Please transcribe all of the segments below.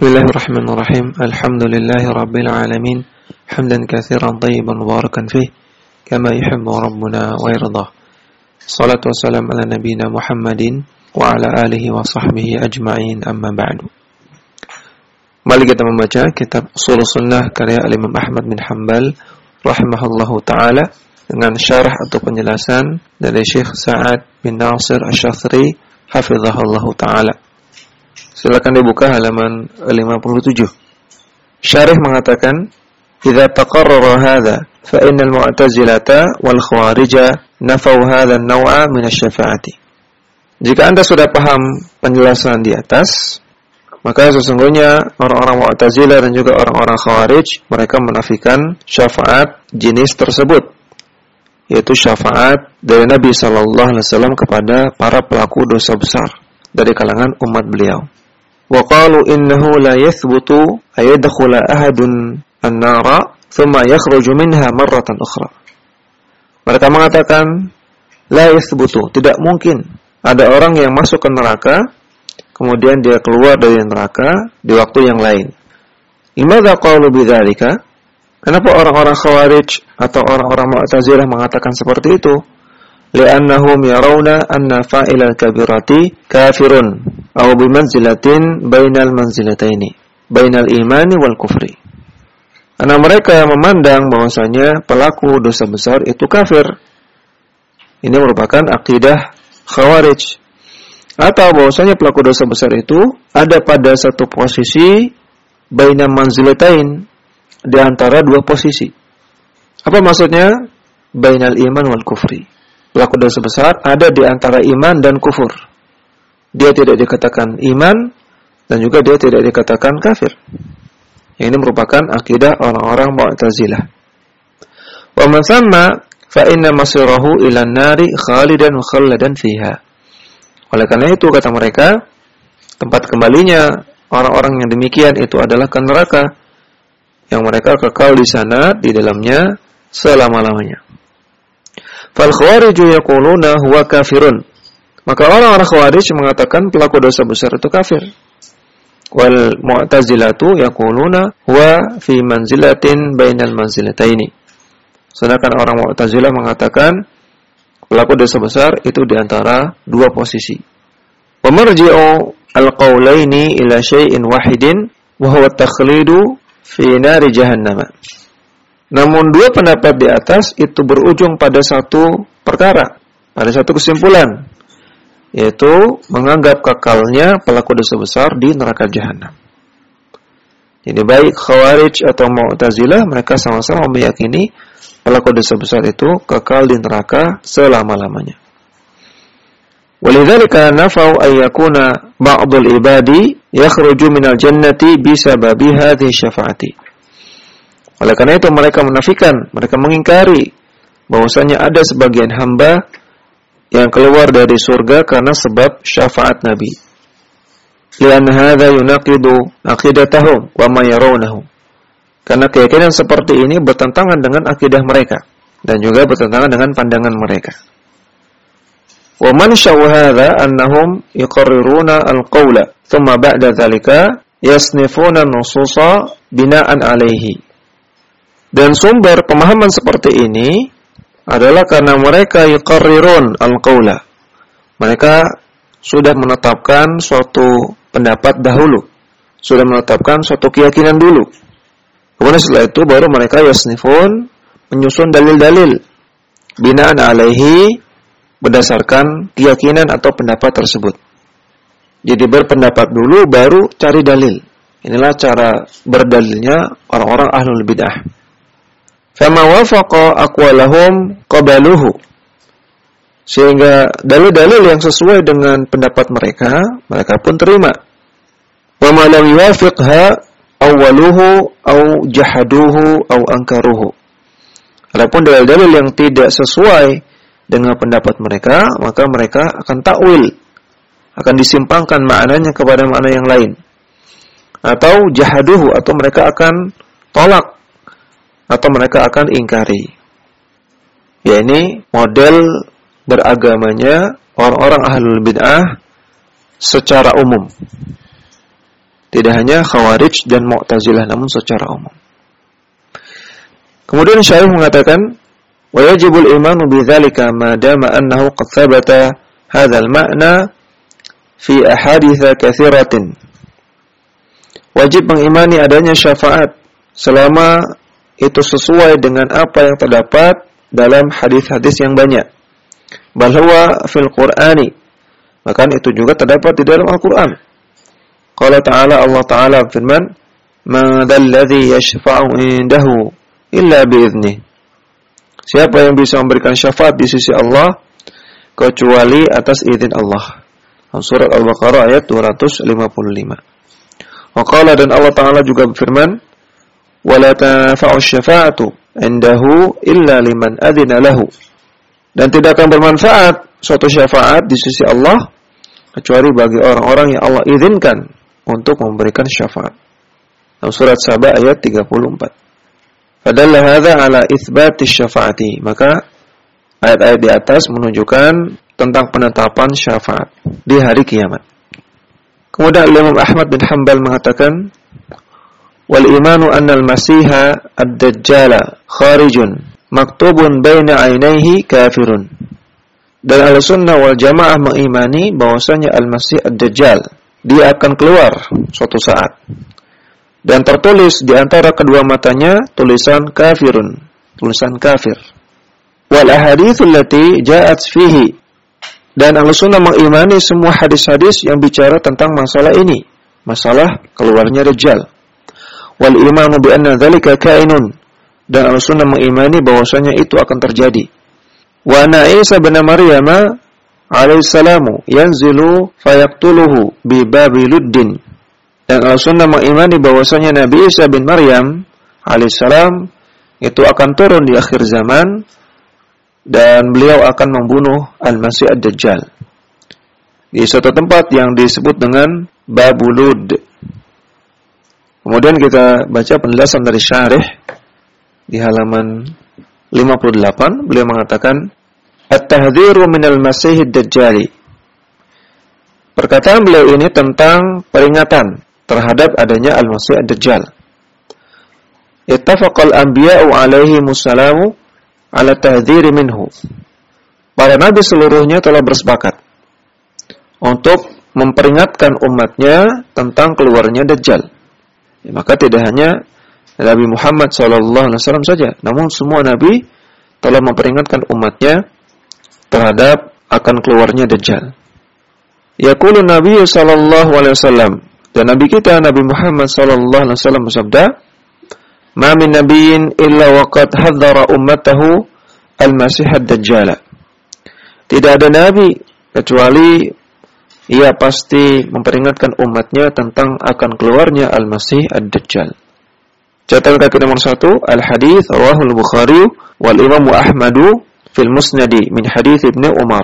بسم الله الرحمن الرحيم الحمد لله رب العالمين حمدا كثيرا طيبا مباركا فيه كما يحب ربنا ويرضى الصلاة والسلام على نبينا محمد وعلى آله وصحبه أجمعين أما بعد Mari kita membaca kitab Usul Sunnah karya Imam Ahmad bin Hanbal rahimahullahu taala dengan syarah atau penjelasan dari Syekh Sa'ad bin Nasir Asy-Syathri hafizahullahu taala. Silakan dibuka halaman 57. Syarih mengatakan, "Idza taqarrara hadza fa innal mu'tazilata wal khawarija nafau hadha an-naw'a min asy-syafa'ati." Jika Anda sudah paham penjelasan di atas, maka sesungguhnya orang-orang Mu'tazilah dan juga orang-orang Khawarij mereka menafikan syafaat jenis tersebut yaitu syafaat dari Nabi sallallahu alaihi wasallam kepada para pelaku dosa besar dari kalangan umat beliau. Wa qalu innahu la yathbutu ayadkhula ahadun an-nara thumma yakhruju minha marratan ukhra. Mereka mengatakan la yathbutu, tidak mungkin ada orang yang masuk ke neraka kemudian dia keluar dari neraka di waktu yang lain. Limadha qalu bidzalika? Kenapa orang-orang Khawarij atau orang-orang Mu'tazilah mengatakan seperti itu? Li'annahum yarawna anna fa'ilal kabirati kafirun aw bimanzilatin bainal manzilataini, bainal imani wal kufri. Karena mereka memandang bahwasanya pelaku dosa besar itu kafir. Ini merupakan akidah Khawarij atau bahwasanya pelaku dosa besar itu ada pada satu posisi baina manzilatain di antara dua posisi. Apa maksudnya? Bainal iman wal kufri. Pelaku dosa besar ada di antara iman dan kufur. Dia tidak dikatakan iman dan juga dia tidak dikatakan kafir. Ini merupakan akidah orang-orang Mu'tazilah. Wa man fa inna masirahu ila nari khalidan khalladan fiha. Oleh karena itu kata mereka, tempat kembalinya orang-orang yang demikian itu adalah ke neraka yang mereka kekal di sana di dalamnya selama-lamanya. Fal khawariju yaquluna huwa kafirun. Maka orang-orang khawarij mengatakan pelaku dosa besar itu kafir. Wal mu'tazilatu yaquluna huwa fi manzilatin bainal manzilataini. Sedangkan orang Mu'tazilah mengatakan pelaku dosa besar itu di antara dua posisi. Pemerji'u al-qawlaini ila syai'in wahidin wa huwa takhlidu fi nari jahannam. Namun dua pendapat di atas itu berujung pada satu perkara, pada satu kesimpulan, yaitu menganggap kekalnya pelaku dosa besar di neraka jahanam. Jadi baik Khawarij atau Mu'tazilah mereka sama-sama meyakini pelaku dosa besar itu kekal di neraka selama-lamanya. Walidzalika nafau ay yakuna ba'dul ibadi yakhruju minal jannati bisababi hadhihi syafaati. Oleh karena itu mereka menafikan, mereka mengingkari bahwasanya ada sebagian hamba yang keluar dari surga karena sebab syafaat Nabi. Lian hadza yunaqidu aqidatahum wa ma yarawnahu. Karena keyakinan seperti ini bertentangan dengan akidah mereka dan juga bertentangan dengan pandangan mereka. Wa man shawhadha annahum yuqarriruna al-qawla thumma ba'da dhalika yasnifuna nususa bina'an alaihi. Dan sumber pemahaman seperti ini adalah karena mereka yuqarrirun al-qawla. Mereka sudah menetapkan suatu pendapat dahulu, sudah menetapkan suatu keyakinan dulu Kemudian setelah itu baru mereka yasnifun menyusun dalil-dalil binaan alaihi berdasarkan keyakinan atau pendapat tersebut. Jadi berpendapat dulu baru cari dalil. Inilah cara berdalilnya orang-orang ahlul bidah. Fama wafaqa aqwalahum qabaluhu. Sehingga dalil-dalil yang sesuai dengan pendapat mereka, mereka pun terima. Wa ma lam yuwafiqha awaluhu au jahaduhu au angkaruhu. Adapun dalil-dalil yang tidak sesuai dengan pendapat mereka, maka mereka akan takwil, akan disimpangkan maknanya kepada makna yang lain. Atau jahaduhu atau mereka akan tolak atau mereka akan ingkari. Ya ini model beragamanya orang-orang ahlul bid'ah secara umum. Tidak hanya Khawarij dan Mu'tazilah namun secara umum. Kemudian Syarif mengatakan, "Wa yajibul imanu bidzalika ma dama annahu qad thabata hadzal ma'na fi ahadits katsiratin." Wajib mengimani adanya syafaat selama itu sesuai dengan apa yang terdapat dalam hadis-hadis yang banyak. Bahwa fil Qur'ani. Maka itu juga terdapat di dalam Al-Qur'an. Qala ta'ala Allah Ta'ala firman, "Man yashfa'u indahu illa biidznih." Siapa yang bisa memberikan syafaat di sisi Allah kecuali atas izin Allah. Surat Al-Baqarah ayat 255. Waqala dan Allah Ta'ala juga berfirman, وَلَا تَنْفَعُ الشَّفَاعَةُ عِنْدَهُ إِلَّا لِمَنْ أَذِنَ لَهُ Dan tidak akan bermanfaat suatu syafaat di sisi Allah kecuali bagi orang-orang yang Allah izinkan untuk memberikan syafaat. Dalam surat Sabah ayat 34. Padahal hadza ala itsbati syafaati. Maka ayat-ayat di atas menunjukkan tentang penetapan syafaat di hari kiamat. Kemudian Imam Ahmad bin Hanbal mengatakan wal imanu anna al masiha ad-dajjala kharijun maktubun baina ainaihi kafirun. Dan al sunnah wal jamaah mengimani bahwasanya al masih ad-dajjal dia akan keluar suatu saat. Dan tertulis di antara kedua matanya tulisan kafirun tulisan kafir. Wal ahaditsul lati ja'at fihi. Dan Ahlussunnah mengimani semua hadis-hadis yang bicara tentang masalah ini, masalah keluarnya Dajjal. Wal imanu bi anna dzalika kainun. Dan Ahlussunnah mengimani bahwasanya itu akan terjadi. Wa anna Isa bin Maryam salamu yanzilu fayaqtuluhu bi Babiluddin. Dan Ahlussunnah mengimani bahwasanya Nabi Isa bin Maryam alaihissalam itu akan turun di akhir zaman dan beliau akan membunuh Al-Masih Ad-Dajjal di suatu tempat yang disebut dengan Babulud. Kemudian kita baca penjelasan dari syarih di halaman 58 beliau mengatakan At-tahdhiru minal masih ad-dajjali Perkataan beliau ini tentang peringatan terhadap adanya Al-Masih Ad-Dajjal. Ittafaqal anbiya'u alaihi musallamu ala tahdhiri minhu. Para nabi seluruhnya telah bersepakat untuk memperingatkan umatnya tentang keluarnya Dajjal. Ya, maka tidak hanya Nabi Muhammad SAW saja, namun semua nabi telah memperingatkan umatnya terhadap akan keluarnya Dajjal. Yaqulu Nabi wasallam dan nabi kita Nabi Muhammad wasallam bersabda, Ma min nabiyyin illa waqad hadzara ummatahu al-masih ad-dajjal. Tidak ada nabi kecuali ia pasti memperingatkan umatnya tentang akan keluarnya al-masih ad-dajjal. Catatan kaki nomor satu, al-hadith rawahul Bukhari wal Imam Ahmadu fil Musnadi min hadith Ibnu Umar.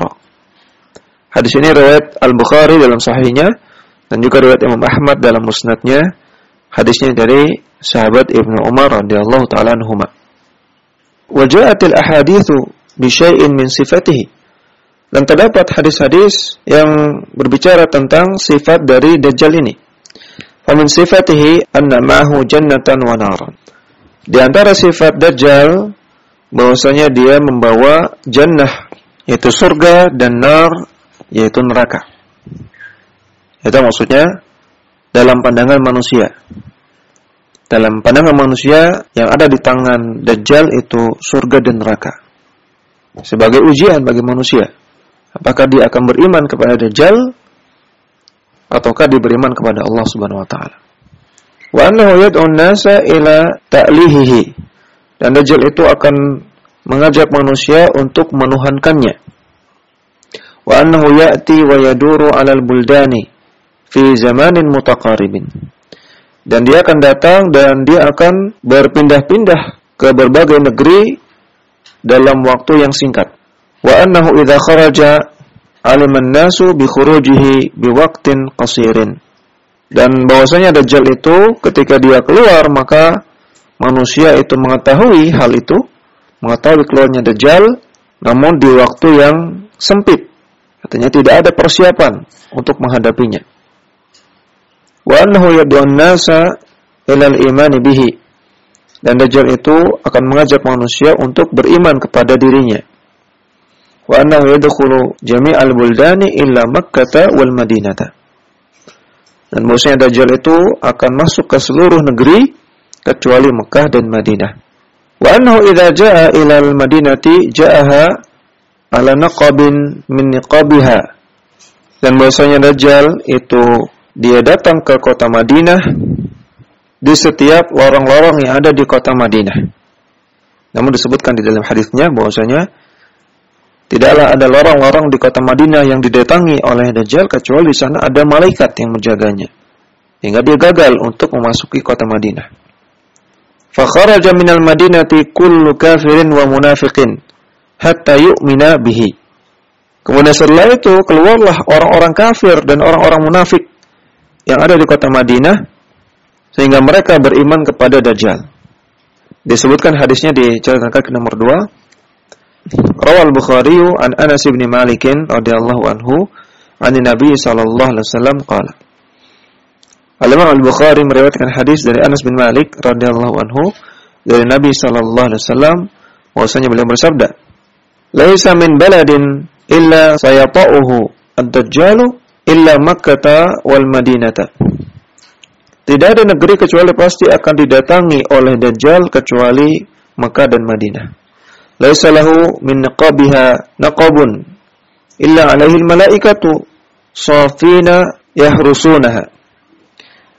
Hadis ini riwayat Al-Bukhari dalam sahihnya dan juga riwayat Imam Ahmad dalam musnadnya. Hadisnya dari sahabat Ibnu Umar radhiyallahu taala anhuma. Waja'atil ahadithu bi syai'in min sifatihi. Dan terdapat hadis-hadis yang berbicara tentang sifat dari Dajjal ini. Famin sifatihi anna ma'ahu jannatan wa naran. Di antara sifat Dajjal bahwasanya dia membawa jannah yaitu surga dan nar yaitu neraka. Itu maksudnya dalam pandangan manusia dalam pandangan manusia yang ada di tangan Dajjal itu surga dan neraka. Sebagai ujian bagi manusia. Apakah dia akan beriman kepada Dajjal ataukah dia beriman kepada Allah Subhanahu wa taala. Wa annahu yad'un nasa ila ta'lihihi. Dan Dajjal itu akan mengajak manusia untuk menuhankannya. Wa annahu ya'ti wa yaduru 'alal buldani fi zamanin mutaqaribin dan dia akan datang dan dia akan berpindah-pindah ke berbagai negeri dalam waktu yang singkat. Wa annahu idza kharaja aliman nasu bi khurujihi bi waqtin qasirin. Dan bahwasanya Dajjal itu ketika dia keluar maka manusia itu mengetahui hal itu, mengetahui keluarnya Dajjal namun di waktu yang sempit. Artinya tidak ada persiapan untuk menghadapinya. wa annahu yad'un nasa ilal iman bihi dan Dajjal itu akan mengajak manusia untuk beriman kepada dirinya wa annahu yadkhulu jami'al buldani illa Makkah wal Madinah. Dan bahwasanya Dajjal itu akan masuk ke seluruh negeri kecuali Mekah dan Madinah. Wa annahu idza jaa ila al madinati jaaha ala naqabin min niqabiha. Dan bahwasanya Dajjal itu dia datang ke kota Madinah di setiap lorong-lorong yang ada di kota Madinah. Namun disebutkan di dalam hadisnya bahwasanya tidaklah ada lorong-lorong di kota Madinah yang didatangi oleh Dajjal kecuali di sana ada malaikat yang menjaganya. Hingga dia gagal untuk memasuki kota Madinah. Fakharaja minal madinati kullu kafirin wa munafiqin hatta yu'mina bihi. Kemudian setelah itu keluarlah orang-orang kafir dan orang-orang munafik yang ada di kota Madinah sehingga mereka beriman kepada Dajjal. Disebutkan hadisnya di catatan kaki nomor 2. Rawal Bukhari an Anas bin Malik radhiyallahu anhu an Nabi sallallahu alaihi wasallam qala Al-Imam Al-Bukhari meriwayatkan hadis dari Anas bin Malik radhiyallahu anhu dari Nabi sallallahu alaihi wasallam bahwasanya beliau bersabda Laisa min baladin illa sayata'uhu ad-dajjalu illa Makkah wal Madinata tidak ada negeri kecuali pasti akan didatangi oleh Dajjal kecuali Mekah dan Madinah. Laisa lahu min naqabiha naqabun illa alaihi malaikatu safina yahrusunaha.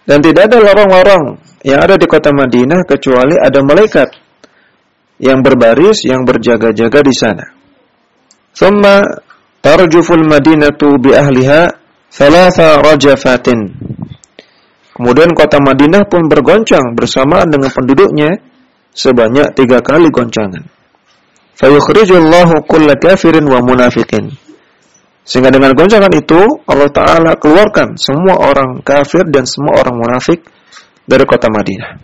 Dan tidak ada lorong-lorong yang ada di kota Madinah kecuali ada malaikat yang berbaris yang berjaga-jaga di sana. Thumma tarjuful madinatu bi ahliha thalatha rajafatin. Kemudian kota Madinah pun bergoncang bersamaan dengan penduduknya sebanyak tiga kali goncangan. Fayukhrijullahu kulla kafirin wa munafikin. Sehingga dengan goncangan itu Allah Ta'ala keluarkan semua orang kafir dan semua orang munafik dari kota Madinah.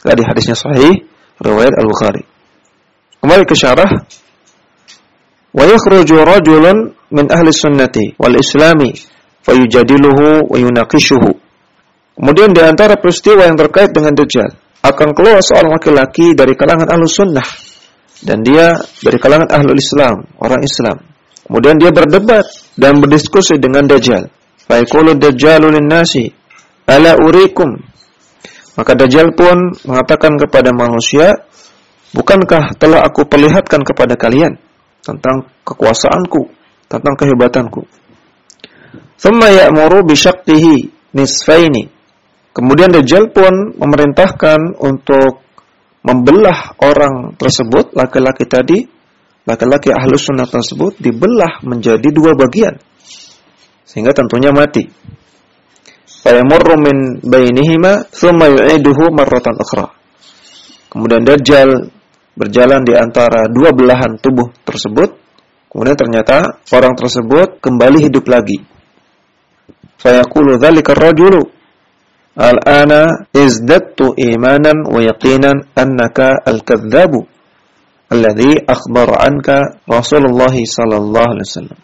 Tadi hadisnya sahih, riwayat Al-Bukhari. Kembali ke syarah. Wa yakhruju rajulun min ahli sunnati wal islami fayujadiluhu wa yunaqishuhu Kemudian di antara peristiwa yang terkait dengan Dajjal akan keluar seorang laki-laki dari kalangan ahlu sunnah dan dia dari kalangan ahlu Islam, orang Islam. Kemudian dia berdebat dan berdiskusi dengan Dajjal. Faikulu Dajjalu ala urikum. Maka Dajjal pun mengatakan kepada manusia, bukankah telah aku perlihatkan kepada kalian tentang kekuasaanku, tentang kehebatanku. Thumma ya'muru bi nisfaini Kemudian Dajjal pun memerintahkan untuk membelah orang tersebut, laki-laki tadi, laki-laki ahlus sunnah tersebut dibelah menjadi dua bagian. Sehingga tentunya mati. Fayamurru min bainihima thumma yu'iduhu marratan ukhra. Kemudian Dajjal berjalan di antara dua belahan tubuh tersebut. Kemudian ternyata orang tersebut kembali hidup lagi. Fayaqulu dzalika ar-rajulu Al-ana izdattu imanan wa yaqinan annaka al-kadzabu alladhi akhbara anka Rasulullah sallallahu alaihi wasallam.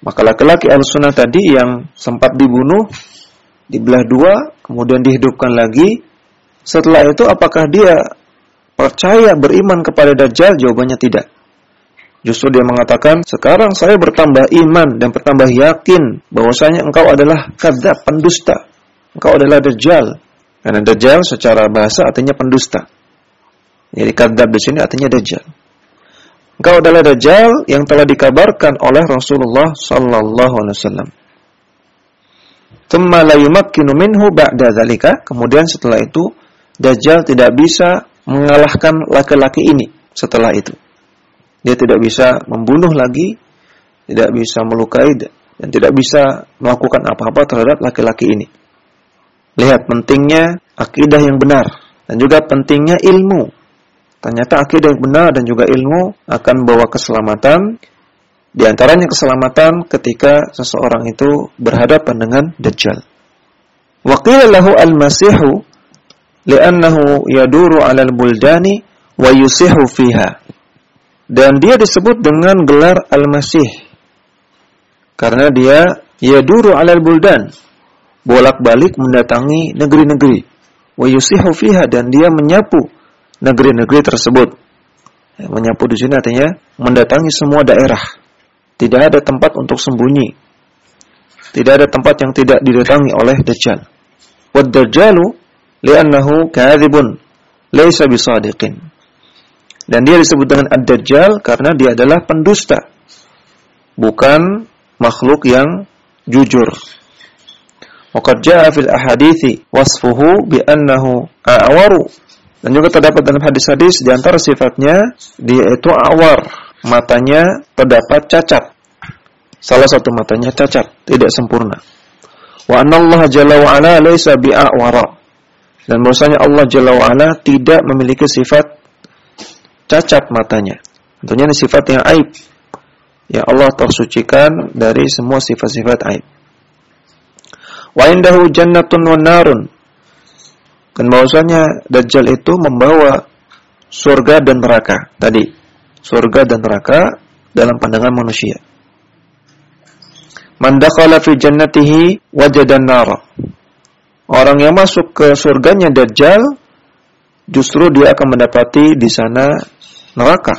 Maka laki-laki al-sunnah tadi yang sempat dibunuh, dibelah dua, kemudian dihidupkan lagi. Setelah itu apakah dia percaya beriman kepada Dajjal? Jawabannya tidak. Justru dia mengatakan, sekarang saya bertambah iman dan bertambah yakin bahwasanya engkau adalah kadzab, pendusta. Engkau adalah Dajjal. Karena Dajjal secara bahasa artinya pendusta. Jadi kadzab di sini artinya Dajjal. Engkau adalah Dajjal yang telah dikabarkan oleh Rasulullah sallallahu alaihi wasallam. Thumma la yumakkinu minhu ba'da dzalika. Kemudian setelah itu Dajjal tidak bisa mengalahkan laki-laki ini setelah itu. Dia tidak bisa membunuh lagi, tidak bisa melukai dan tidak bisa melakukan apa-apa terhadap laki-laki ini. Lihat pentingnya akidah yang benar dan juga pentingnya ilmu. Ternyata akidah yang benar dan juga ilmu akan bawa keselamatan. Di antaranya keselamatan ketika seseorang itu berhadapan dengan Dajjal. Wa qila lahu al-masihu li'annahu yaduru 'alal buldani wa yusihu fiha. Dan dia disebut dengan gelar al-masih karena dia yaduru 'alal buldan bolak-balik mendatangi negeri-negeri. Wa fiha dan dia menyapu negeri-negeri tersebut. Ya, menyapu di sini artinya mendatangi semua daerah. Tidak ada tempat untuk sembunyi. Tidak ada tempat yang tidak didatangi oleh Dajjal. Wad Dajjalu li'annahu kadhibun laysa bisadiqin. Dan dia disebut dengan Ad-Dajjal karena dia adalah pendusta. Bukan makhluk yang jujur. Waqad jaa fil ahadithi wasfuhu bi a'waru. Dan juga terdapat dalam hadis-hadis di antara sifatnya dia itu awar, matanya terdapat cacat. Salah satu matanya cacat, tidak sempurna. Wa anna Allah jalla wa ala bi'awara. Dan bahwasanya Allah jalla ala tidak memiliki sifat cacat matanya. Tentunya ini sifat yang aib. Ya Allah tersucikan dari semua sifat-sifat aib. Wa indahu jannatun wa narun. Dan bahwasanya Dajjal itu membawa surga dan neraka. Tadi, surga dan neraka dalam pandangan manusia. Man dakhala fi jannatihi wajada nara. Orang yang masuk ke surganya Dajjal justru dia akan mendapati di sana neraka.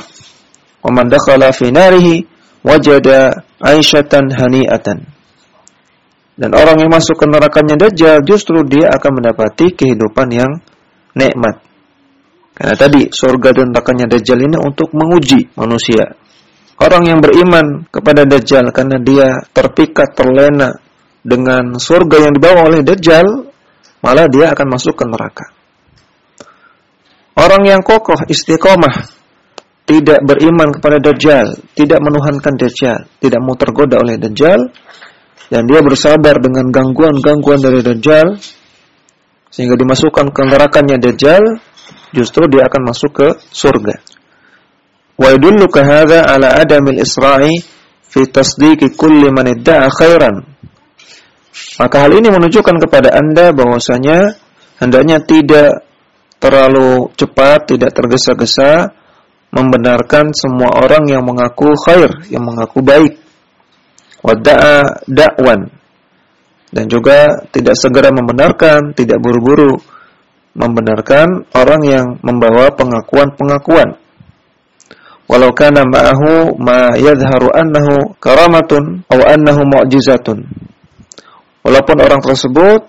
Wa man dakhala fi narihi wajada aisyatan hani'atan. Dan orang yang masuk ke nerakanya Dajjal justru dia akan mendapati kehidupan yang nikmat. Karena tadi surga dan nerakanya Dajjal ini untuk menguji manusia. Orang yang beriman kepada Dajjal karena dia terpikat, terlena dengan surga yang dibawa oleh Dajjal, malah dia akan masuk ke neraka. Orang yang kokoh, istiqomah, tidak beriman kepada Dajjal, tidak menuhankan Dajjal, tidak mau tergoda oleh Dajjal, dan dia bersabar dengan gangguan-gangguan dari Dajjal sehingga dimasukkan ke nerakanya Dajjal justru dia akan masuk ke surga. Wa yadulluka hadha ala adamil isra'i fi tasdiqi kulli man idda'a khairan. Maka hal ini menunjukkan kepada Anda bahwasanya hendaknya tidak terlalu cepat, tidak tergesa-gesa membenarkan semua orang yang mengaku khair, yang mengaku baik wada'a da'wan dan juga tidak segera membenarkan, tidak buru-buru membenarkan orang yang membawa pengakuan-pengakuan. Walau kana ma'ahu ma yadhharu annahu karamatun aw annahu mu'jizatun. Walaupun orang tersebut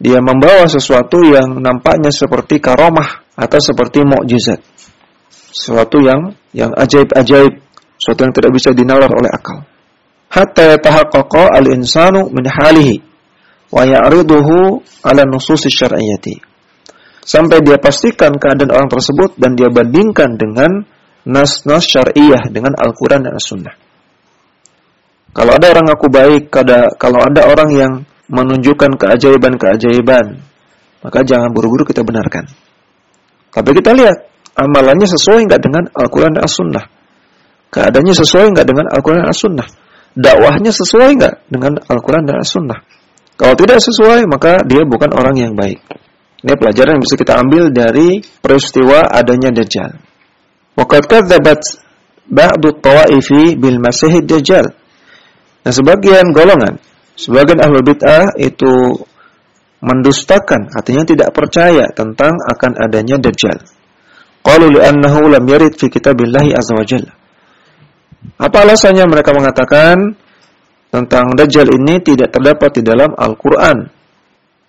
dia membawa sesuatu yang nampaknya seperti karamah atau seperti mukjizat. Sesuatu yang yang ajaib-ajaib, sesuatu yang tidak bisa dinalar oleh akal hatta yatahaqqaqa al-insanu min halihi wa ya'riduhu ala nusus syar'iyyati. Sampai dia pastikan keadaan orang tersebut dan dia bandingkan dengan nas-nas syariah dengan Al-Qur'an dan As-Sunnah. Kalau ada orang aku baik, kalau ada orang yang menunjukkan keajaiban-keajaiban, maka jangan buru-buru kita benarkan. Tapi kita lihat amalannya sesuai enggak dengan Al-Qur'an dan As-Sunnah. Keadaannya sesuai enggak dengan Al-Qur'an dan As-Sunnah dakwahnya sesuai nggak dengan Al-Quran dan As-Sunnah. Kalau tidak sesuai, maka dia bukan orang yang baik. Ini pelajaran yang bisa kita ambil dari peristiwa adanya Dajjal. Waqad kadzabat ba'du tawaifi bil masih Dajjal. Nah, sebagian golongan, sebagian ahlu bid'ah itu mendustakan, artinya tidak percaya tentang akan adanya Dajjal. Qalu li'annahu lam yarid fi kitabillahi azza wa jalla. Apa alasannya mereka mengatakan tentang Dajjal ini tidak terdapat di dalam Al-Quran.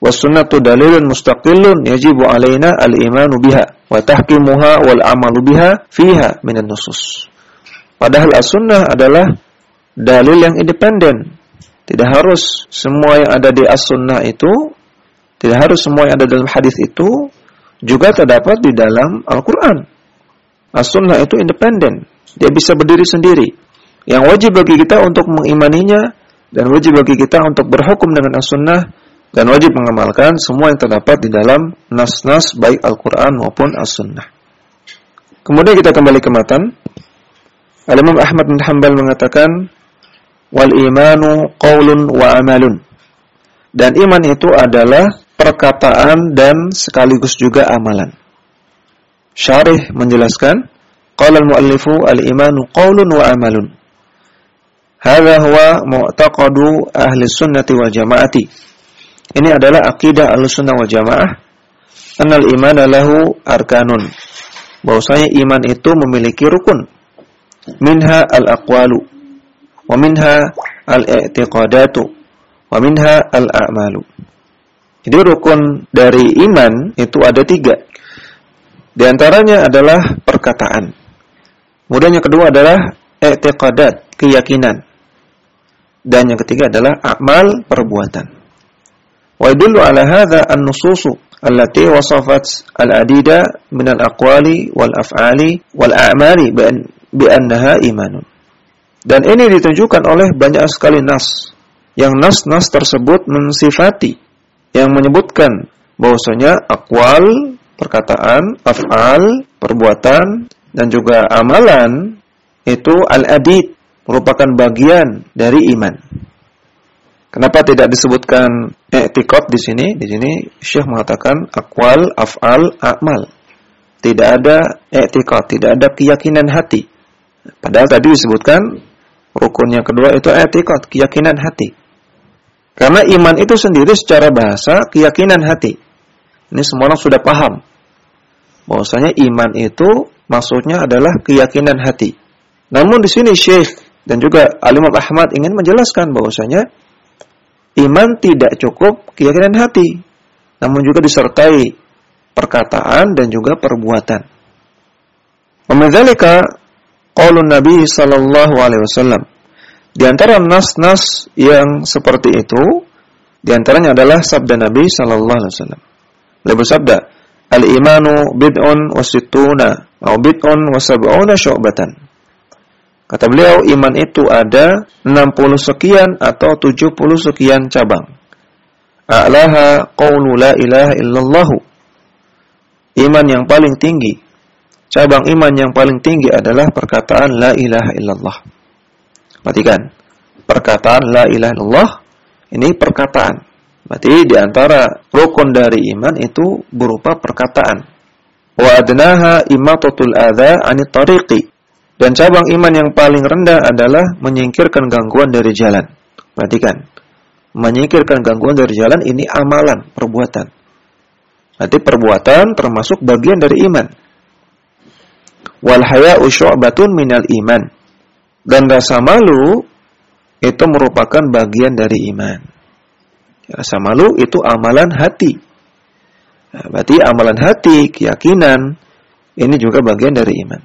Wasunnatu dalilun mustaqillun yajibu alaina al-imanu biha wa tahkimuha wal amalu biha fiha minan nusus. Padahal as-sunnah adalah dalil yang independen. Tidak harus semua yang ada di as-sunnah itu, tidak harus semua yang ada dalam hadis itu juga terdapat di dalam Al-Quran. As-sunnah itu independen. Dia bisa berdiri sendiri. Yang wajib bagi kita untuk mengimaninya dan wajib bagi kita untuk berhukum dengan as-sunnah dan wajib mengamalkan semua yang terdapat di dalam nas-nas baik Al-Quran maupun as-sunnah. Kemudian kita kembali ke matan. Al-Imam Ahmad bin Hanbal mengatakan, Wal imanu qawlun wa amalun. Dan iman itu adalah perkataan dan sekaligus juga amalan. Syarih menjelaskan, Qala al-muallifu al-imanu qawlun wa amalun. Hadha huwa mu'taqadu ahli sunnati wal jama'ati. Ini adalah akidah al-sunnah wal jamaah. Anal iman lahu arkanun. Bahwasanya iman itu memiliki rukun. Minha al-aqwalu. Wa minha al-i'tiqadatu. Wa minha al-a'malu. Jadi rukun dari iman itu ada tiga. Di antaranya adalah perkataan. Kemudian yang kedua adalah i'tiqadat, keyakinan. Dan yang ketiga adalah amal perbuatan. Wa yadullu ala hadha an-nususu allati wasafat al-adida min al-aqwali wal af'ali wal a'mali bi annaha imanun. Dan ini ditunjukkan oleh banyak sekali nas yang nas-nas tersebut mensifati yang menyebutkan bahwasanya akwal perkataan, af'al, perbuatan dan juga amalan itu al-adid merupakan bagian dari iman. Kenapa tidak disebutkan i'tiqad di sini? Di sini Syekh mengatakan akwal, af'al, amal. Tidak ada i'tiqad, tidak ada keyakinan hati. Padahal tadi disebutkan rukun yang kedua itu i'tiqad, keyakinan hati. Karena iman itu sendiri secara bahasa keyakinan hati. Ini semua orang sudah paham bahwasanya iman itu maksudnya adalah keyakinan hati. Namun di sini Syekh dan juga Alimah Ahmad ingin menjelaskan bahwasanya iman tidak cukup keyakinan hati, namun juga disertai perkataan dan juga perbuatan. Memedzalika qaulun Nabi sallallahu alaihi wasallam. Di antara nas-nas yang seperti itu, di antaranya adalah sabda Nabi sallallahu alaihi wasallam. Beliau bersabda, Al-imanu bid'un wa sittuna atau bid'un wa sab'una syu'batan. Kata beliau, iman itu ada 60 sekian atau 70 sekian cabang. A'laha qawlu la ilaha illallah. Iman yang paling tinggi, cabang iman yang paling tinggi adalah perkataan la ilaha illallah. Perhatikan, perkataan la ilaha illallah ini perkataan Berarti di antara rukun dari iman itu berupa perkataan. Wa adnaha imatatul adza anit tariqi. Dan cabang iman yang paling rendah adalah menyingkirkan gangguan dari jalan. Perhatikan. Menyingkirkan gangguan dari jalan ini amalan, perbuatan. Berarti perbuatan termasuk bagian dari iman. Wal haya'u syu'batun minal iman. Dan rasa malu itu merupakan bagian dari iman. Rasa malu itu amalan hati. Nah, berarti amalan hati, keyakinan, ini juga bagian dari iman.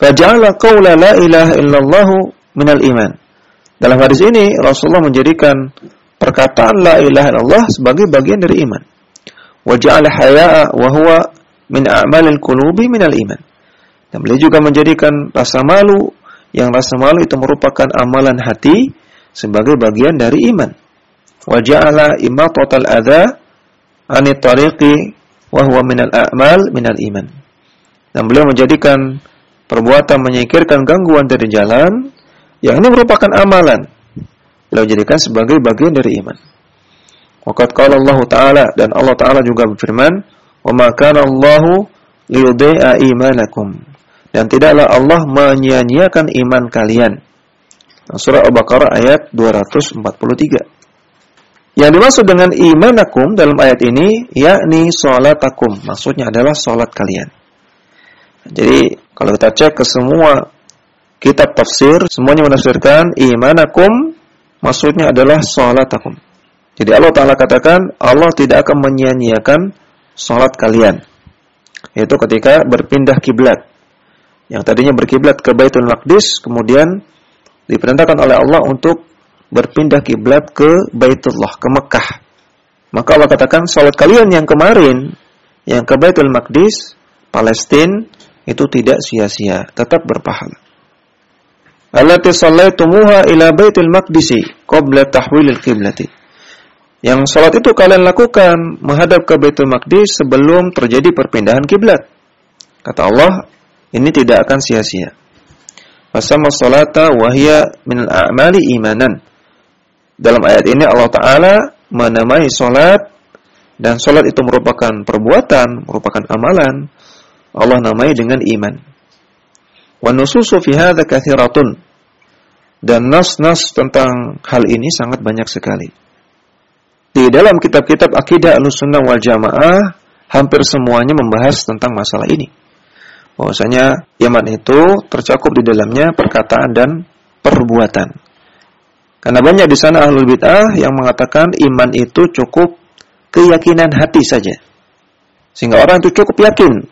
Faja'ala qawla la ilaha illallah minal iman. Dalam hadis ini Rasulullah menjadikan perkataan la ilaha illallah sebagai bagian dari iman. Wa ja'ala haya'a wa huwa min a'malil qulubi minal iman. Dan beliau juga menjadikan rasa malu yang rasa malu itu merupakan amalan hati sebagai bagian dari iman wa ja'ala imatatal adza anit tariqi wa huwa minal a'mal minal iman. Dan beliau menjadikan perbuatan menyingkirkan gangguan dari jalan yang ini merupakan amalan. Beliau jadikan sebagai bagian dari iman. Waqad qala Allah Ta'ala dan Allah Ta'ala juga berfirman, "Wa ma kana Allahu liyudhi'a imanakum." Dan tidaklah Allah menyia-nyiakan iman kalian. Surah Al-Baqarah ayat 243. Yang dimaksud dengan imanakum dalam ayat ini yakni salatakum. Maksudnya adalah salat kalian. Jadi kalau kita cek ke semua kitab tafsir, semuanya menafsirkan imanakum maksudnya adalah salatakum. Jadi Allah Ta'ala katakan Allah tidak akan menyia-nyiakan salat kalian. Yaitu ketika berpindah kiblat. Yang tadinya berkiblat ke Baitul Maqdis kemudian diperintahkan oleh Allah untuk berpindah kiblat ke Baitullah, ke Mekah. Maka Allah katakan salat kalian yang kemarin yang ke Baitul Maqdis, Palestina itu tidak sia-sia, tetap berpahala. Allati sallaitumuha ila Baitul Maqdisi qabla tahwilil qiblati. Yang salat itu kalian lakukan menghadap ke Baitul Maqdis sebelum terjadi perpindahan kiblat. Kata Allah, ini tidak akan sia-sia. Fasama salata wahya min al-a'mali imanan. Dalam ayat ini Allah Ta'ala menamai solat dan solat itu merupakan perbuatan, merupakan amalan. Allah namai dengan iman. Wa nususu fi hadza kathiratun. Dan nas-nas tentang hal ini sangat banyak sekali. Di dalam kitab-kitab akidah al-sunnah wal jamaah, hampir semuanya membahas tentang masalah ini. Bahwasanya iman itu tercakup di dalamnya perkataan dan perbuatan. Karena banyak di sana ahlul bid'ah yang mengatakan iman itu cukup keyakinan hati saja. Sehingga orang itu cukup yakin.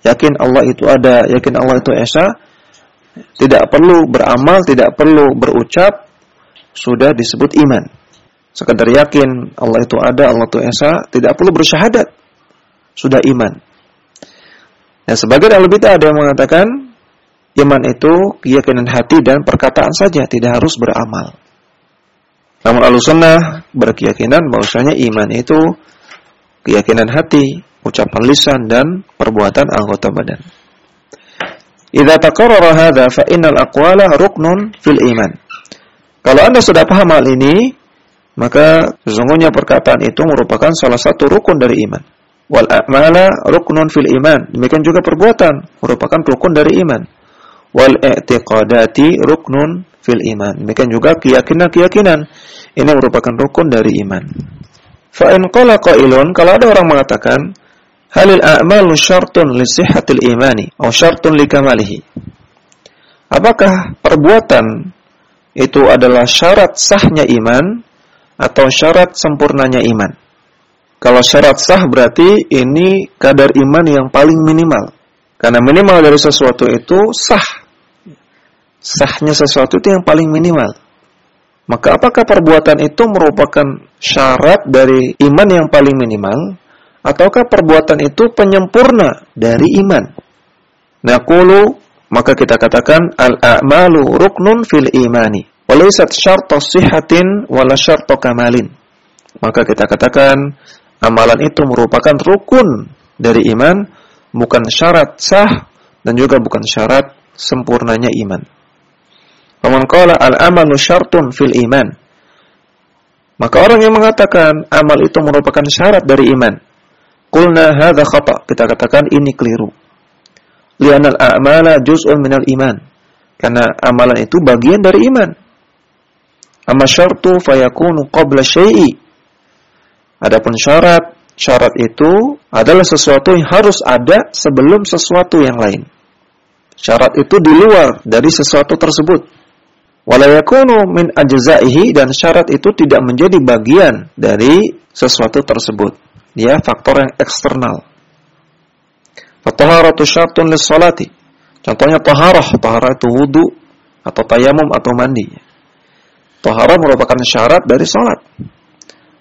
Yakin Allah itu ada, yakin Allah itu esa. Tidak perlu beramal, tidak perlu berucap, sudah disebut iman. Sekadar yakin Allah itu ada, Allah itu esa, tidak perlu bersyahadat. Sudah iman. Nah, sebagian ahli bid'ah ada yang mengatakan iman itu keyakinan hati dan perkataan saja, tidak harus beramal. Namun al-sunnah berkeyakinan bahwasanya iman itu keyakinan hati, ucapan lisan dan perbuatan anggota badan. Idza taqarrara hadza fa innal aqwala ruknun fil iman. Kalau Anda sudah paham hal ini, maka sesungguhnya perkataan itu merupakan salah satu rukun dari iman. Wal a'mala ruknun fil iman. Demikian juga perbuatan merupakan rukun dari iman. Wal i'tiqadati ruknun fil iman. Demikian juga keyakinan-keyakinan ini merupakan rukun dari iman. Fa in qala qailun kalau ada orang mengatakan halil a'malu syartun li sihhatil imani atau syartun li kamalihi. Apakah perbuatan itu adalah syarat sahnya iman atau syarat sempurnanya iman? Kalau syarat sah berarti ini kadar iman yang paling minimal. Karena minimal dari sesuatu itu sah. Sahnya sesuatu itu yang paling minimal. Maka apakah perbuatan itu merupakan syarat dari iman yang paling minimal ataukah perbuatan itu penyempurna dari iman? Naqulu maka kita katakan al-a'malu ruknun fil imani walaysat syartu sihhatin wala syartu kamalin. Maka kita katakan amalan itu merupakan rukun dari iman bukan syarat sah dan juga bukan syarat sempurnanya iman. Faman qala al-amalu syartun fil iman. Maka orang yang mengatakan amal itu merupakan syarat dari iman. Qulna hadza khata. Kita katakan ini keliru. Li'anna al-a'mala juz'un minal iman. Karena amalan itu bagian dari iman. Amma syartu fayakunu qabla syai'i. Adapun syarat, syarat itu adalah sesuatu yang harus ada sebelum sesuatu yang lain. Syarat itu di luar dari sesuatu tersebut walayakunu min ajzaihi dan syarat itu tidak menjadi bagian dari sesuatu tersebut. Dia faktor yang eksternal. Fataharatu syartun lis salati. Contohnya taharah, taharah itu wudu atau tayamum atau mandi. Taharah merupakan syarat dari salat.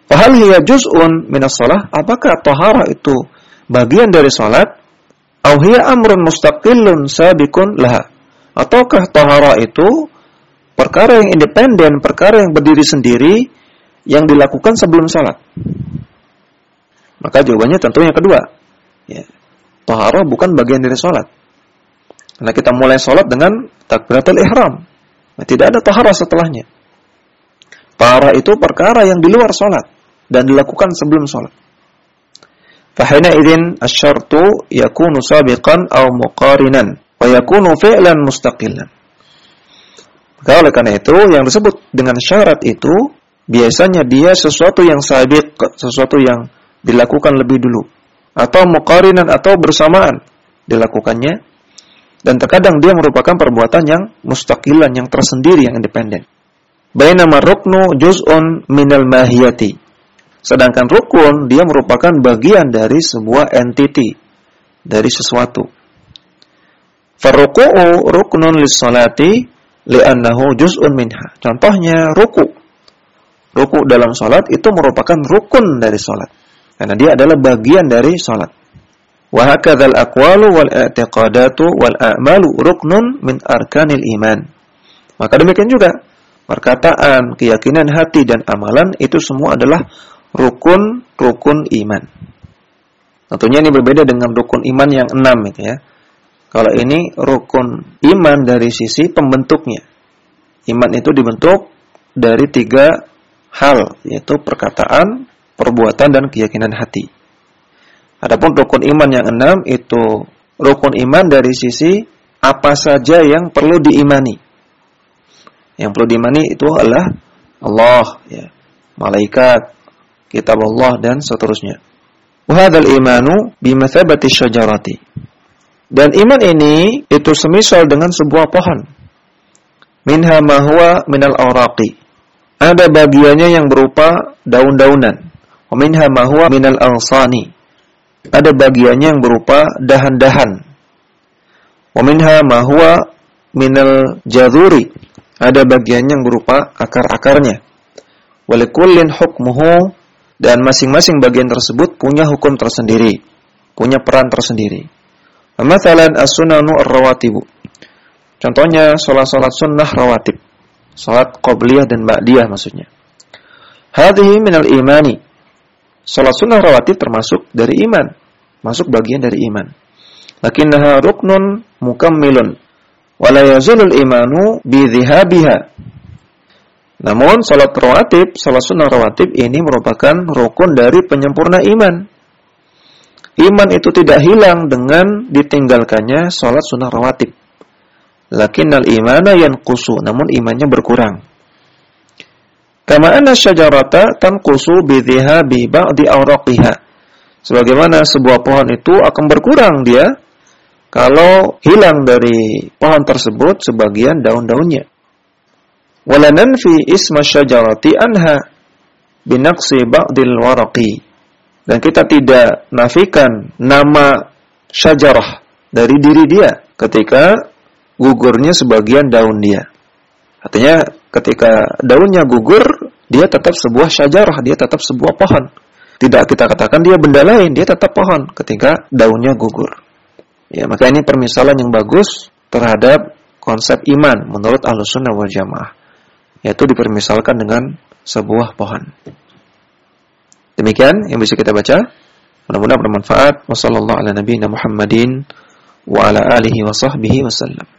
Fahal hiya juz'un minas salah? Apakah taharah itu bagian dari salat? Au hiya amrun mustaqillun sabiqun laha? Ataukah taharah itu perkara yang independen, perkara yang berdiri sendiri yang dilakukan sebelum salat. Maka jawabannya tentu yang kedua. Ya. Taharah bukan bagian dari salat. Karena kita mulai salat dengan takbiratul ihram. Nah, tidak ada taharah setelahnya. Taharah itu perkara yang di luar salat dan dilakukan sebelum salat. Fahina idin asyartu yakunu sabiqan aw muqarinan wa yakunu fi'lan mustaqillan. Maka oleh karena itu yang disebut dengan syarat itu biasanya dia sesuatu yang sabit, sesuatu yang dilakukan lebih dulu atau muqarinan atau bersamaan dilakukannya dan terkadang dia merupakan perbuatan yang mustaqilan yang tersendiri yang independen. Bainama ruknu juz'un minal mahiyati. Sedangkan rukun dia merupakan bagian dari sebuah entiti dari sesuatu. Farruku'u ruknun lis salati li'annahu juz'un minha. Contohnya ruku. Ruku dalam salat itu merupakan rukun dari salat. Karena dia adalah bagian dari salat. Wa hakadzal aqwalu wal i'tiqadatu wal a'malu ruknun min arkanil iman. Maka demikian juga perkataan, keyakinan hati dan amalan itu semua adalah rukun-rukun iman. Tentunya ini berbeda dengan rukun iman yang enam itu ya. Kalau ini rukun iman dari sisi pembentuknya. Iman itu dibentuk dari tiga hal, yaitu perkataan, perbuatan, dan keyakinan hati. Adapun rukun iman yang enam itu rukun iman dari sisi apa saja yang perlu diimani. Yang perlu diimani itu adalah Allah, ya, malaikat, kitab Allah dan seterusnya. Wahadal imanu bimathabati syajarati. Dan iman ini itu semisal dengan sebuah pohon. Minha ma huwa minal awraqi. Ada bagiannya yang berupa daun-daunan. Minha ma huwa minal ansani. Ada bagiannya yang berupa dahan-dahan. Minha ma huwa minal jadhuri. Ada bagiannya yang berupa akar-akarnya. Walikullin hukmuhu dan masing-masing bagian tersebut punya hukum tersendiri, punya peran tersendiri. Mathalan as-sunanu ar-rawatibu. Contohnya salat-salat sunnah rawatib. Salat qabliyah dan ba'diyah maksudnya. Hadhihi minal imani. Salat sunnah rawatib termasuk dari iman, masuk bagian dari iman. Lakinnaha ruknun mukammilun wala yazulul imanu bi Namun salat rawatib, salat sunnah rawatib ini merupakan rukun dari penyempurna iman iman itu tidak hilang dengan ditinggalkannya sholat sunnah rawatib. Lakinnal imana kusu, namun imannya berkurang. Kama anna syajarata tanqusu bi dhihabi ba'di awraqiha. Sebagaimana sebuah pohon itu akan berkurang dia kalau hilang dari pohon tersebut sebagian daun-daunnya. Wala nanfi isma syajarati anha binaqsi ba'dil waraqi dan kita tidak nafikan nama syajarah dari diri dia ketika gugurnya sebagian daun dia. Artinya ketika daunnya gugur, dia tetap sebuah syajarah, dia tetap sebuah pohon. Tidak kita katakan dia benda lain, dia tetap pohon ketika daunnya gugur. Ya, maka ini permisalan yang bagus terhadap konsep iman menurut Ahlussunnah wal Jamaah. Yaitu dipermisalkan dengan sebuah pohon. Demikian yang bisa kita baca. Mudah-mudahan bermanfaat. Wassalamualaikum warahmatullahi wabarakatuh. wa ala alihi wa sahbihi wasallam.